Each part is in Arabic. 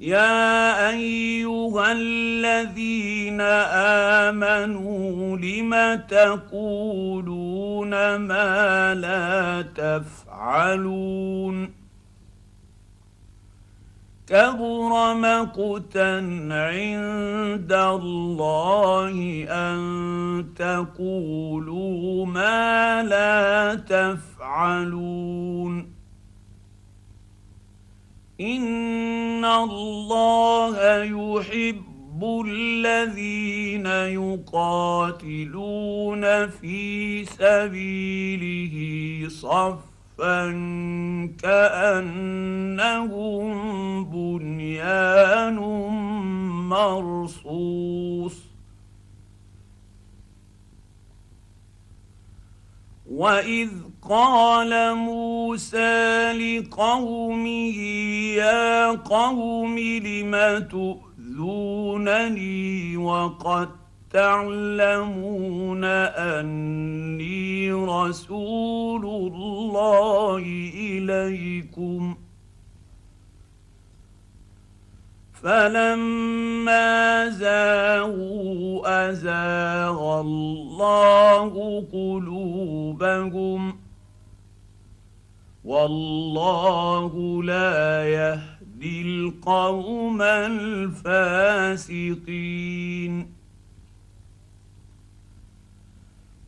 يا أيها الذين آمنوا لم تقولون ما لا تفعلون؟ كبر مقتا عند الله أن تقولوا ما لا تفعلون. ان الله يحب الذين يقاتلون في سبيله صفا كانهم بنيان مرصوص واذ قال موسى لقومه يا قوم لم تؤذونني وقد تعلمون أني رسول الله إليكم. فلما زاغوا أزاغ الله قلوبهم. والله لا يهدي القوم الفاسقين.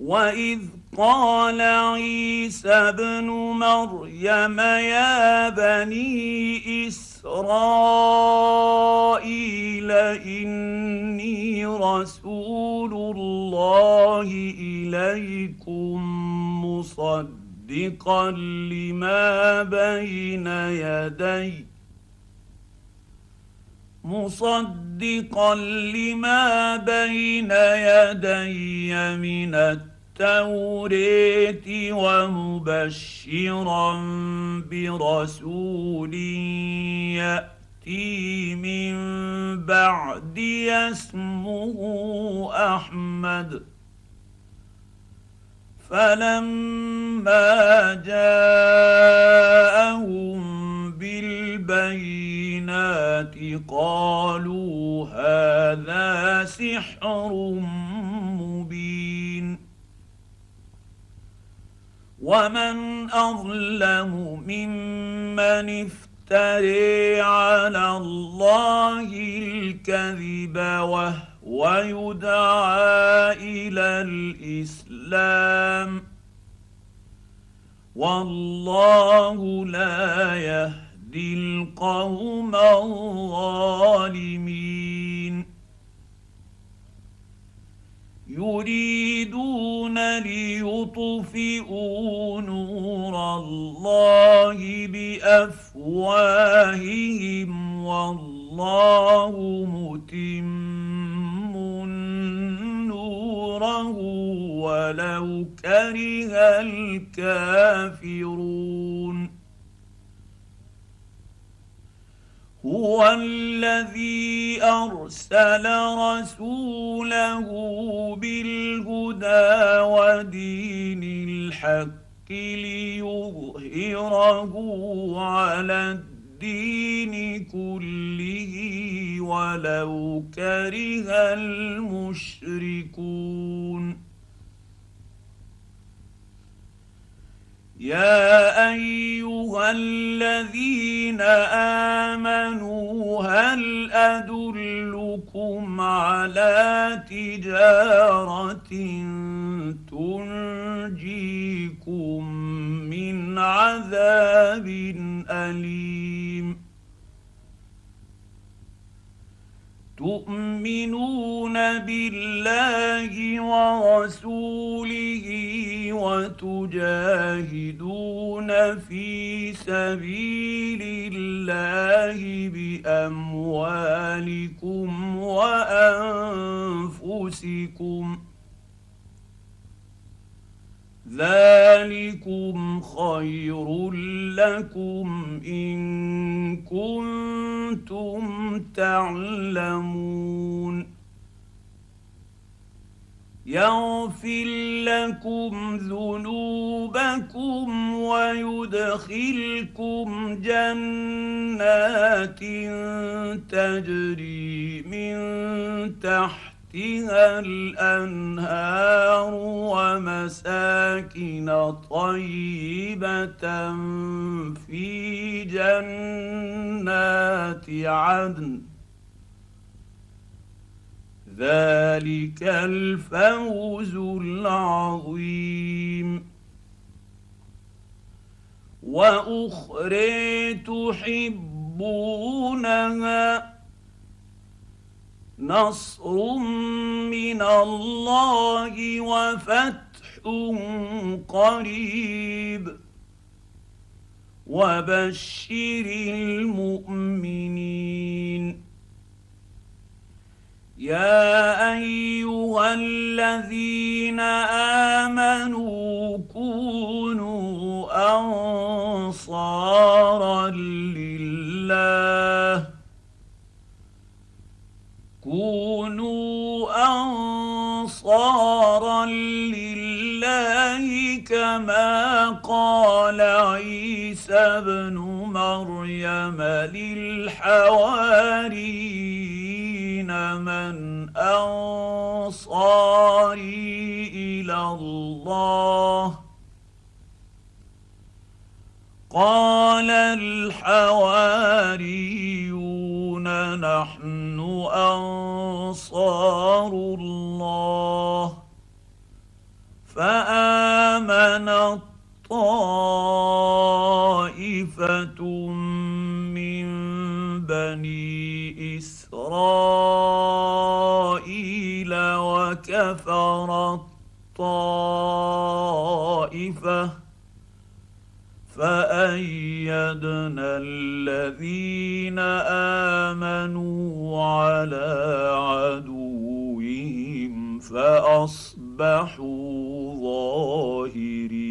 وإذ قال عيسى ابن مريم يا بني إسرائيل إني رسول الله إليكم مصدقا لما بين يدي. مصدقا لما بين يدي من التوريت ومبشرا برسول يأتي من بعد اسمه أحمد. فلما جاءهم بالبينات قالوا هذا سحر مبين. ومن أظلم ممن افتري على الله الكذب وهو يدعى إلى الإسلام. والله لا يهدي القوم الظالمين. يريدون ليطفئوا نور الله بأفواههم والله متم. نوره ولو كره الكافرون هو الذي ارسل رسوله بالهدى ودين الحق ليظهره على الدين كله ولو كره المشركون يا أيها الذين آمنوا هل أدلكم على تجارة تنجيكم من عذاب أليم؟ تؤمنون بالله ورسوله وتجاهدون في سبيل الله بأموالكم وأنفسكم. ذلكم خير لكم إن كنتم تعلمون. يغفر لكم ذنوبكم ويدخلكم جنات تجري من تحتها الأنهار ومساكن طيبة في جنات عدن. ذلك الفوز العظيم. وأخرى تحبونها نصر من الله وفتح قريب. وبشر المؤمنين. يا أيها الذين آمنوا كونوا أنصارا لله. كونوا أنصارا لله كما قال عيسى ابن مريم للحواريين. من أنصاري إلى الله. قال الحواريون نحن أنصار الله. فآمن طائفه من بني إسرائيل وكفر الطائفة فأيدنا الذين آمنوا على عدوهم فأصبحوا ظالمين